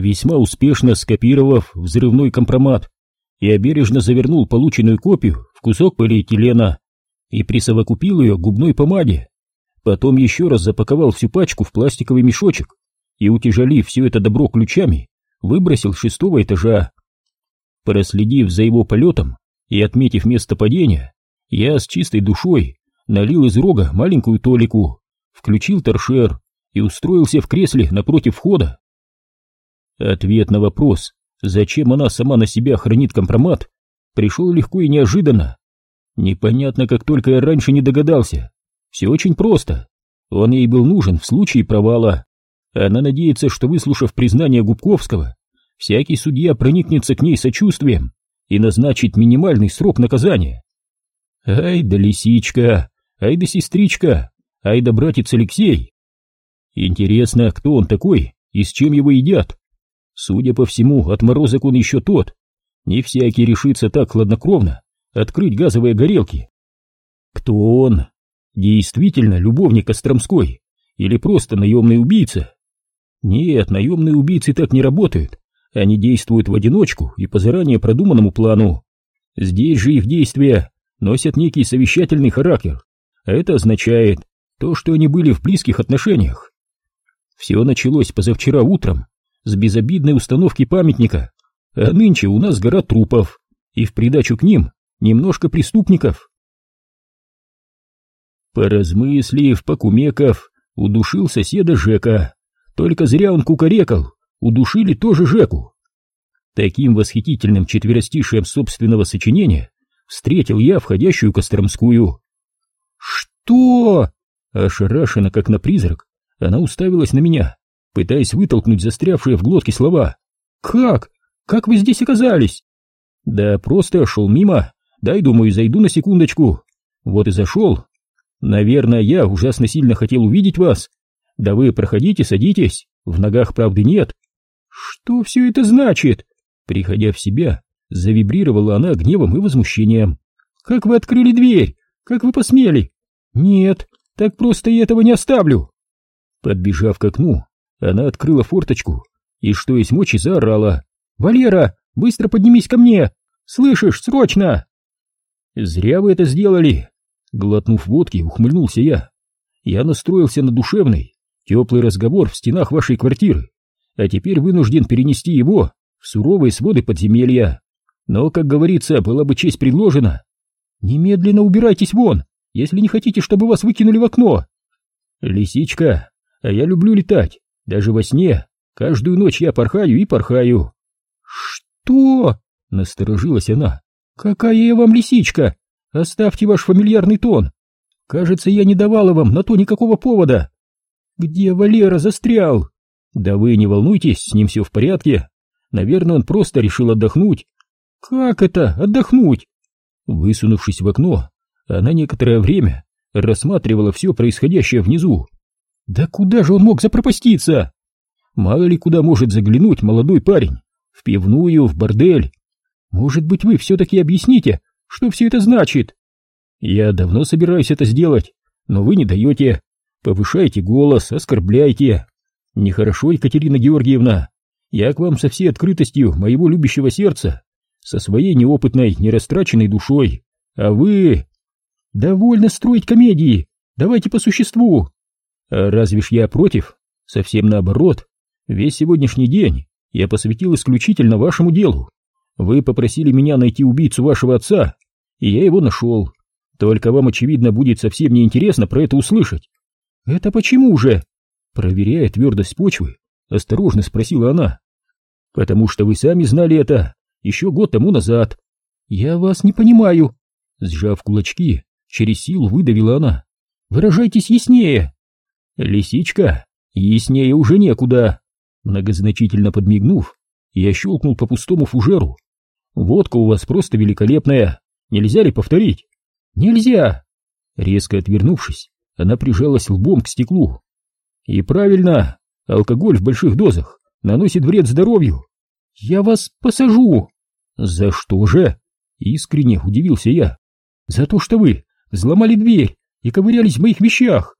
весьма успешно скопировав взрывной компромат, я бережно завернул полученную копию в кусок полиэтилена и присовокупил ее губной помаде. Потом еще раз запаковал всю пачку в пластиковый мешочек и, утяжелив все это добро ключами, выбросил с шестого этажа. Проследив за его полетом и отметив место падения, я с чистой душой налил из рога маленькую толику, включил торшер и устроился в кресле напротив входа. Ответ на вопрос, зачем она сама на себя хранит компромат, пришел легко и неожиданно. Непонятно, как только я раньше не догадался. Все очень просто. Он ей был нужен в случае провала. Она надеется, что, выслушав признание Губковского, всякий судья проникнется к ней сочувствием и назначит минимальный срок наказания. Ай да лисичка, ай да сестричка, ай да братец Алексей. Интересно, кто он такой и с чем его едят? Судя по всему, отморозок он еще тот. Не всякий решится так хладнокровно открыть газовые горелки. Кто он? Действительно любовник Остромской или просто наемный убийца? Нет, наемные убийцы так не работают. Они действуют в одиночку и по заранее продуманному плану. Здесь же их действия носят некий совещательный характер, это означает то, что они были в близких отношениях. Все началось позавчера утром с безобидной установки памятника, а нынче у нас гора трупов, и в придачу к ним немножко преступников. Поразмыслив, покумеков, удушил соседа Жека. Только зря он кукарекал, удушили тоже Жеку. Таким восхитительным четверостишием собственного сочинения встретил я входящую Костромскую. «Что?» Ошарашена, как на призрак, она уставилась на меня, пытаясь вытолкнуть застрявшие в глотке слова. «Как? Как вы здесь оказались?» «Да просто шел мимо. Дай, думаю, зайду на секундочку. Вот и зашел. Наверное, я ужасно сильно хотел увидеть вас. Да вы проходите, садитесь. В ногах правды нет». «Что все это значит?» Приходя в себя, завибрировала она гневом и возмущением. «Как вы открыли дверь? Как вы посмели?» «Нет, так просто я этого не оставлю!» Подбежав к окну, она открыла форточку и, что есть мочи, заорала. «Валера, быстро поднимись ко мне! Слышишь, срочно!» «Зря вы это сделали!» Глотнув водки, ухмыльнулся я. «Я настроился на душевный, теплый разговор в стенах вашей квартиры, а теперь вынужден перенести его в суровые своды подземелья. Но, как говорится, была бы честь предложена. Немедленно убирайтесь вон, если не хотите, чтобы вас выкинули в окно. Лисичка, а я люблю летать. Даже во сне. Каждую ночь я порхаю и порхаю. Что? Насторожилась она. Какая я вам лисичка? Оставьте ваш фамильярный тон. Кажется, я не давала вам на то никакого повода. Где Валера застрял? Да вы не волнуйтесь, с ним все в порядке. Наверное, он просто решил отдохнуть. Как это, отдохнуть? Высунувшись в окно, она некоторое время рассматривала все происходящее внизу. Да куда же он мог запропаститься? Мало ли куда может заглянуть молодой парень? В пивную, в бордель? Может быть, вы все-таки объясните, что все это значит? Я давно собираюсь это сделать, но вы не даете. Повышаете голос, оскорбляете. Нехорошо, Екатерина Георгиевна. Я к вам со всей открытостью моего любящего сердца, со своей неопытной, нерастраченной душой. А вы... Довольно строить комедии. Давайте по существу. А разве ж я против? Совсем наоборот. Весь сегодняшний день я посвятил исключительно вашему делу. Вы попросили меня найти убийцу вашего отца, и я его нашел. Только вам, очевидно, будет совсем неинтересно про это услышать. Это почему же? Проверяя твердость почвы, осторожно спросила она. Потому что вы сами знали это еще год тому назад. Я вас не понимаю. Сжав кулачки, через силу выдавила она. Выражайтесь яснее. «Лисичка, яснее уже некуда!» Многозначительно подмигнув, я щелкнул по пустому фужеру. «Водка у вас просто великолепная! Нельзя ли повторить?» «Нельзя!» Резко отвернувшись, она прижалась лбом к стеклу. «И правильно, алкоголь в больших дозах наносит вред здоровью. Я вас посажу!» «За что же?» Искренне удивился я. «За то, что вы взломали дверь и ковырялись в моих вещах!»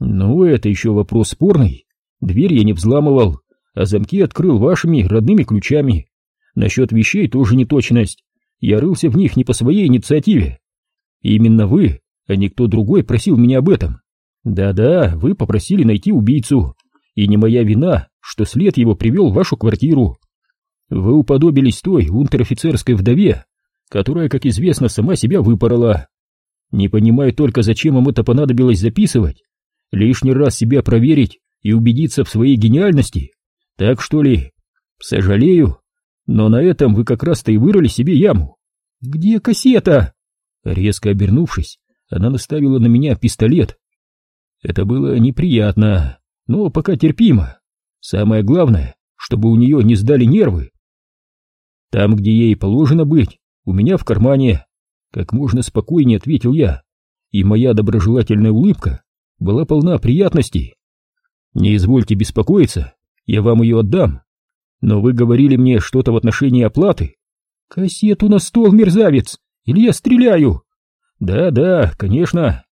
«Ну, это еще вопрос спорный. Дверь я не взламывал, а замки открыл вашими родными ключами. Насчет вещей тоже неточность. Я рылся в них не по своей инициативе. Именно вы, а не кто другой, просил меня об этом. Да-да, вы попросили найти убийцу, и не моя вина, что след его привел в вашу квартиру. Вы уподобились той унтер-офицерской вдове, которая, как известно, сама себя выпорола. Не понимаю только, зачем вам это понадобилось записывать. Лишний раз себя проверить и убедиться в своей гениальности. Так что ли? Сожалею, но на этом вы как раз-то и вырыли себе яму. Где кассета? Резко обернувшись, она наставила на меня пистолет. Это было неприятно, но пока терпимо. Самое главное, чтобы у нее не сдали нервы. Там, где ей положено быть, у меня в кармане. Как можно спокойнее ответил я, и моя доброжелательная улыбка была полна приятностей. Не извольте беспокоиться, я вам ее отдам. Но вы говорили мне что-то в отношении оплаты. Кассету на стол, мерзавец, или я стреляю. Да-да, конечно.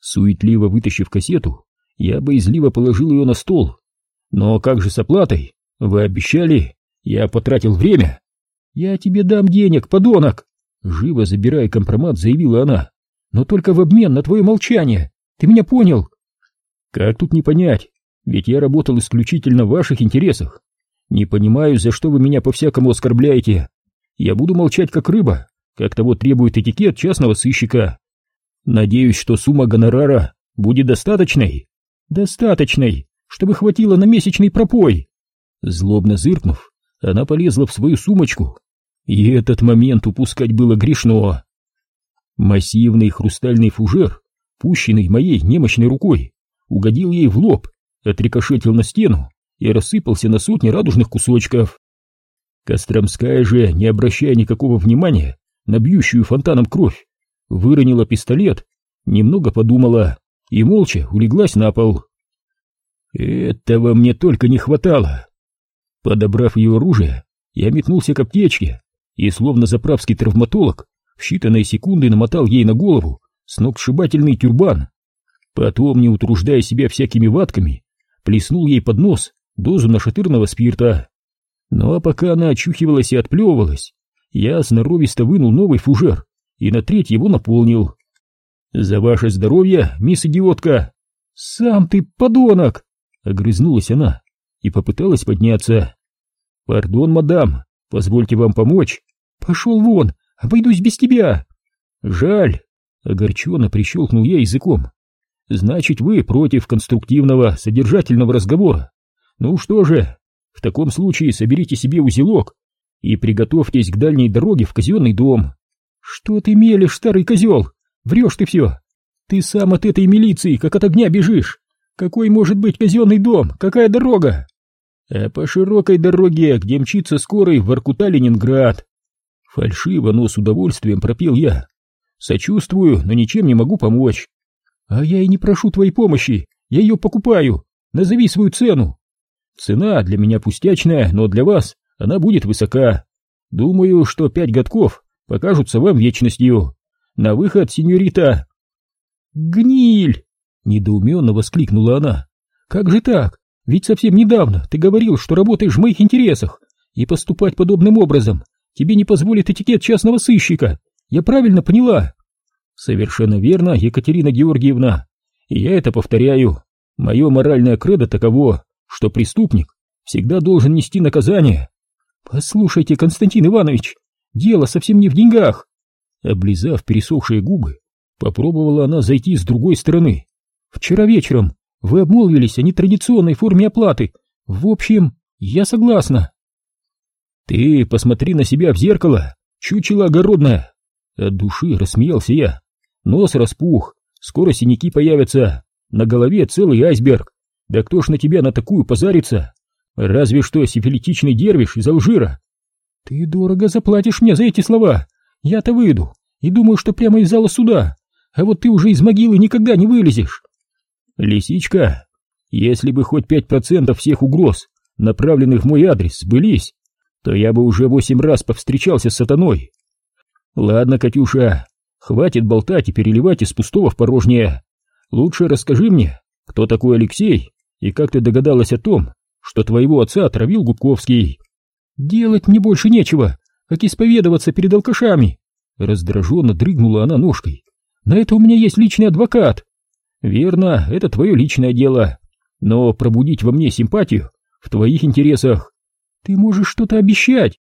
Суетливо вытащив кассету, я боязливо положил ее на стол. Но как же с оплатой? Вы обещали, я потратил время. Я тебе дам денег, подонок. Живо забирая компромат, заявила она. Но только в обмен на твое молчание. Ты меня понял? Как тут не понять? Ведь я работал исключительно в ваших интересах. Не понимаю, за что вы меня по-всякому оскорбляете. Я буду молчать как рыба, как того требует этикет частного сыщика. Надеюсь, что сумма гонорара будет достаточной. Достаточной, чтобы хватило на месячный пропой. Злобно зыркнув, она полезла в свою сумочку. И этот момент упускать было грешно. Массивный хрустальный фужер, пущенный моей немощной рукой, угодил ей в лоб, отрикошетил на стену и рассыпался на сотни радужных кусочков. Костромская же, не обращая никакого внимания на бьющую фонтаном кровь, выронила пистолет, немного подумала и молча улеглась на пол. Этого мне только не хватало. Подобрав ее оружие, я метнулся к аптечке и, словно заправский травматолог, в считанные секунды намотал ей на голову сногсшибательный тюрбан. Потом, не утруждая себя всякими ватками, плеснул ей под нос дозу нашатырного спирта. Ну а пока она очухивалась и отплевывалась, я сноровисто вынул новый фужер и на треть его наполнил. «За ваше здоровье, мисс идиотка!» «Сам ты подонок!» — огрызнулась она и попыталась подняться. «Пардон, мадам, позвольте вам помочь». «Пошел вон, обойдусь без тебя!» «Жаль!» — огорченно прищелкнул я языком. «Значит, вы против конструктивного, содержательного разговора. Ну что же, в таком случае соберите себе узелок и приготовьтесь к дальней дороге в казенный дом. Что ты мелешь, старый козел? Врешь ты все. Ты сам от этой милиции, как от огня бежишь. Какой может быть казенный дом? Какая дорога? А по широкой дороге, где мчится скорый в Воркута-Ленинград. Фальшиво, но с удовольствием пропел я. Сочувствую, но ничем не могу помочь. А я и не прошу твоей помощи, я ее покупаю. Назови свою цену. Цена для меня пустячная, но для вас она будет высока. Думаю, что пять годков покажутся вам вечностью. На выход, сеньорита!» «Гниль!» — недоуменно воскликнула она. «Как же так? Ведь совсем недавно ты говорил, что работаешь в моих интересах, и поступать подобным образом тебе не позволит этикет частного сыщика. Я правильно поняла?» «Совершенно верно, Екатерина Георгиевна. И я это повторяю. Мое моральное кредо таково, что преступник всегда должен нести наказание. Послушайте, Константин Иванович, дело совсем не в деньгах. Облизав пересохшие губы, попробовала она зайти с другой стороны. Вчера вечером вы обмолвились о нетрадиционной форме оплаты. В общем, я согласна. Ты посмотри на себя в зеркало, чучело огородное. От души рассмеялся я. Нос распух, скоро синяки появятся, на голове целый айсберг. Да кто ж на тебя на такую позарится? Разве что сифилитичный дервиш из Алжира. Ты дорого заплатишь мне за эти слова. Я-то выйду и думаю, что прямо из зала суда. А вот ты уже из могилы никогда не вылезешь. Лисичка, если бы хоть пять процентов всех угроз, направленных в мой адрес, сбылись, то я бы уже восемь раз повстречался с сатаной. Ладно, Катюша, хватит болтать и переливать из пустого в порожнее. Лучше расскажи мне, кто такой Алексей и как ты догадалась о том, что твоего отца отравил Губковский. Делать мне больше нечего, как исповедоваться перед алкашами. Раздраженно дрыгнула она ножкой. На это у меня есть личный адвокат. Верно, это твое личное дело. Но пробудить во мне симпатию в твоих интересах. Ты можешь что-то обещать.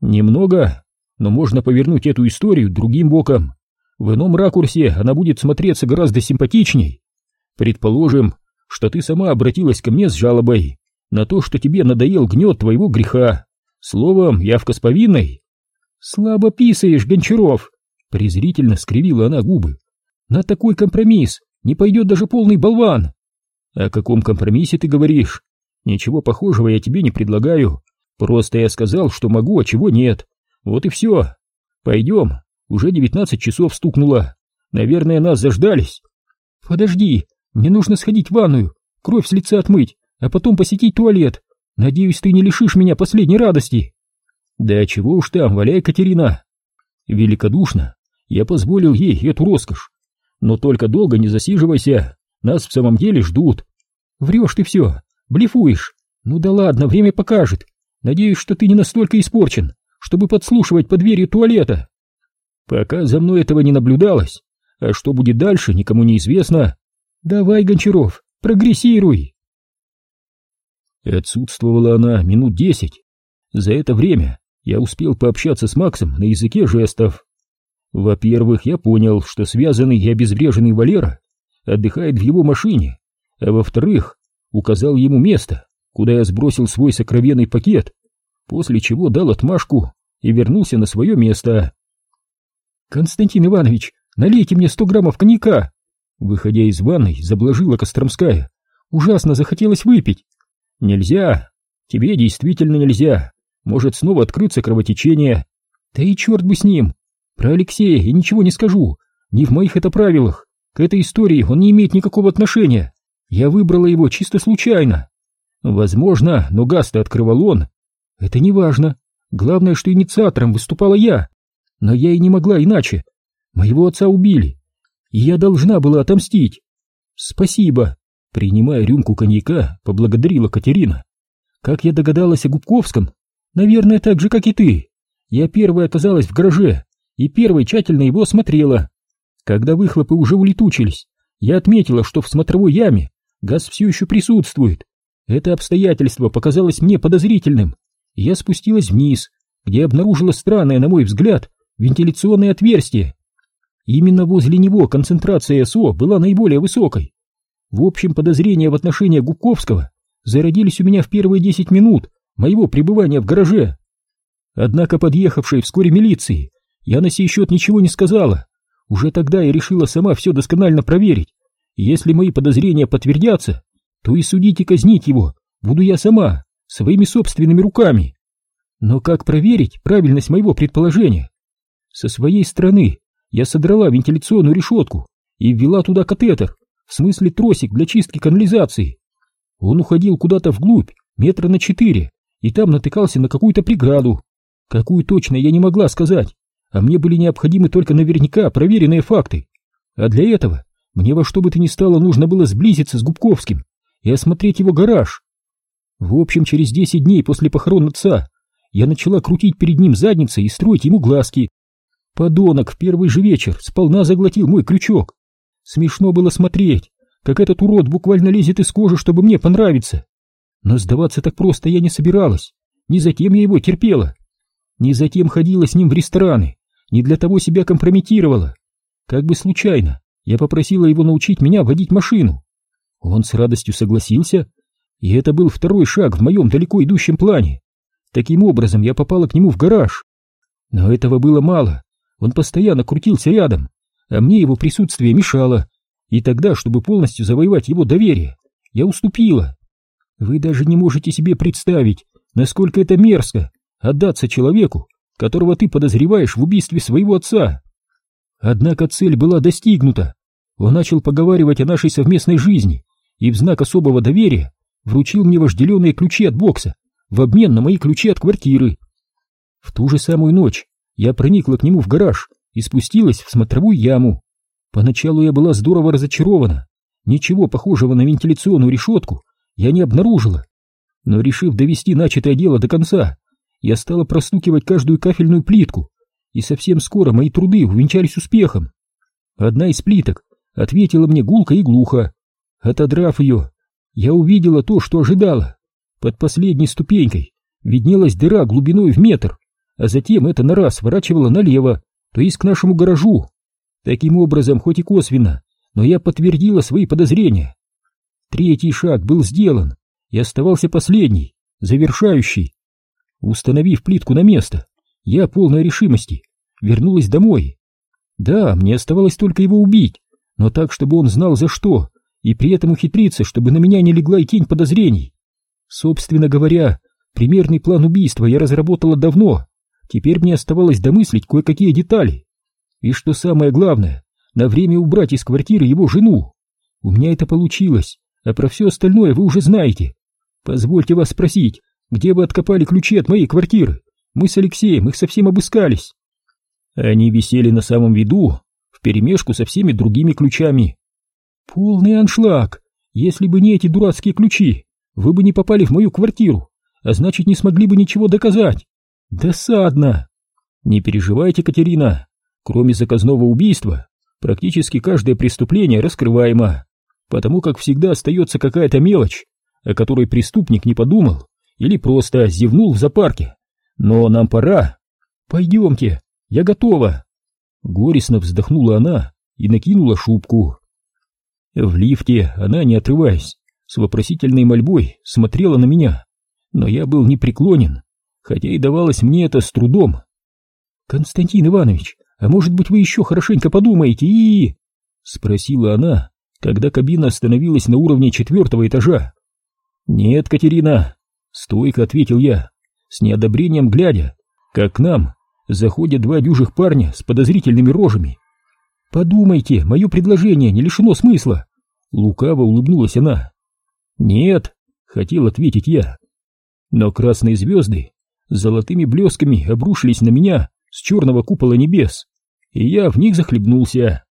Немного, но можно повернуть эту историю другим боком. В ином ракурсе она будет смотреться гораздо симпатичней. Предположим, что ты сама обратилась ко мне с жалобой на то, что тебе надоел гнет твоего греха. Словом, явка с повинной. Слабо писаешь, Гончаров, презрительно скривила она губы. На такой компромисс не пойдет даже полный болван. О каком компромиссе ты говоришь? Ничего похожего я тебе не предлагаю. Просто я сказал, что могу, а чего нет. Вот и все. Пойдем. Уже девятнадцать часов стукнуло. Наверное, нас заждались. Подожди, мне нужно сходить в ванную, кровь с лица отмыть, а потом посетить туалет. Надеюсь, ты не лишишь меня последней радости. Да чего уж там, валяй, Катерина. Великодушно я позволил ей эту роскошь. Но только долго не засиживайся, нас в самом деле ждут. Врешь ты все, блефуешь. Ну да ладно, время покажет. Надеюсь, что ты не настолько испорчен, чтобы подслушивать под дверью туалета. Пока за мной этого не наблюдалось, а что будет дальше, никому не известно. Давай, Гончаров, прогрессируй. Отсутствовала она минут десять. За это время я успел пообщаться с Максом на языке жестов. Во-первых, я понял, что связанный и обезвреженный Валера отдыхает в его машине, а во-вторых, указал ему место, куда я сбросил свой сокровенный пакет, после чего дал отмашку и вернулся на свое место. «Константин Иванович, налейте мне сто граммов коньяка!» Выходя из ванной, заблажила Костромская. «Ужасно захотелось выпить!» «Нельзя! Тебе действительно нельзя! Может снова открыться кровотечение!» «Да и черт бы с ним! Про Алексея я ничего не скажу! Не в моих это правилах! К этой истории он не имеет никакого отношения! Я выбрала его чисто случайно!» «Возможно, но газ-то открывал он!» «Это не важно! Главное, что инициатором выступала я!» Но я и не могла иначе. Моего отца убили, и я должна была отомстить. Спасибо. Принимая рюмку коньяка, поблагодарила Катерина. Как я догадалась о Губковском? Наверное, так же, как и ты. Я первая оказалась в гараже и первой тщательно его осмотрела. Когда выхлопы уже улетучились, я отметила, что в смотровой яме газ все еще присутствует. Это обстоятельство показалось мне подозрительным. Я спустилась вниз, где обнаружила странное, на мой взгляд, вентиляционное отверстие. Именно возле него концентрация СО была наиболее высокой. В общем, подозрения в отношении Губковского зародились у меня в первые десять минут моего пребывания в гараже. Однако подъехавшей вскоре милиции я на сей счет ничего не сказала. Уже тогда я решила сама все досконально проверить. Если мои подозрения подтвердятся, то и судить и казнить его буду я сама, своими собственными руками. Но как проверить правильность моего предположения? Со своей стороны я содрала вентиляционную решетку и ввела туда катетер, в смысле тросик для чистки канализации. Он уходил куда-то вглубь, метра на четыре, и там натыкался на какую-то преграду. Какую точно я не могла сказать, а мне были необходимы только наверняка проверенные факты. А для этого мне во что бы то ни стало нужно было сблизиться с Губковским и осмотреть его гараж. В общем, через десять дней после похорон отца я начала крутить перед ним задницей и строить ему глазки, Подонок в первый же вечер сполна заглотил мой крючок. Смешно было смотреть, как этот урод буквально лезет из кожи, чтобы мне понравиться. Но сдаваться так просто я не собиралась. Не затем я его терпела. Не затем ходила с ним в рестораны, не для того себя компрометировала. Как бы случайно, я попросила его научить меня водить машину. Он с радостью согласился, и это был второй шаг в моем далеко идущем плане. Таким образом я попала к нему в гараж. Но этого было мало. Он постоянно крутился рядом, а мне его присутствие мешало. И тогда, чтобы полностью завоевать его доверие, я уступила. Вы даже не можете себе представить, насколько это мерзко отдаться человеку, которого ты подозреваешь в убийстве своего отца. Однако цель была достигнута. Он начал поговаривать о нашей совместной жизни и в знак особого доверия вручил мне вожделенные ключи от бокса в обмен на мои ключи от квартиры. В ту же самую ночь я проникла к нему в гараж и спустилась в смотровую яму. Поначалу я была здорово разочарована. Ничего похожего на вентиляционную решетку я не обнаружила. Но решив довести начатое дело до конца, я стала простукивать каждую кафельную плитку, и совсем скоро мои труды увенчались успехом. Одна из плиток ответила мне гулко и глухо. Отодрав ее, я увидела то, что ожидала. Под последней ступенькой виднелась дыра глубиной в метр, а затем эта нора сворачивала налево, то есть к нашему гаражу. Таким образом, хоть и косвенно, но я подтвердила свои подозрения. Третий шаг был сделан, и оставался последний, завершающий. Установив плитку на место, я, полной решимости, вернулась домой. Да, мне оставалось только его убить, но так, чтобы он знал за что, и при этом ухитриться, чтобы на меня не легла и тень подозрений. Собственно говоря, примерный план убийства я разработала давно, теперь мне оставалось домыслить кое-какие детали. И что самое главное, на время убрать из квартиры его жену. У меня это получилось, а про все остальное вы уже знаете. Позвольте вас спросить, где вы откопали ключи от моей квартиры? Мы с Алексеем их совсем обыскались. Они висели на самом виду, вперемешку со всеми другими ключами. Полный аншлаг! Если бы не эти дурацкие ключи, вы бы не попали в мою квартиру, а значит не смогли бы ничего доказать. Досадно! Не переживайте, Катерина, кроме заказного убийства, практически каждое преступление раскрываемо, потому как всегда остается какая-то мелочь, о которой преступник не подумал или просто зевнул в зоопарке. Но нам пора. Пойдемте, я готова. Горестно вздохнула она и накинула шубку. В лифте она, не отрываясь, с вопросительной мольбой смотрела на меня, но я был непреклонен, хотя и давалось мне это с трудом. «Константин Иванович, а может быть вы еще хорошенько подумаете и...» — спросила она, когда кабина остановилась на уровне четвертого этажа. «Нет, Катерина», — стойко ответил я, с неодобрением глядя, как к нам заходят два дюжих парня с подозрительными рожами. «Подумайте, мое предложение не лишено смысла!» Лукаво улыбнулась она. «Нет», — хотел ответить я. Но красные звезды золотыми блесками обрушились на меня с черного купола небес, и я в них захлебнулся.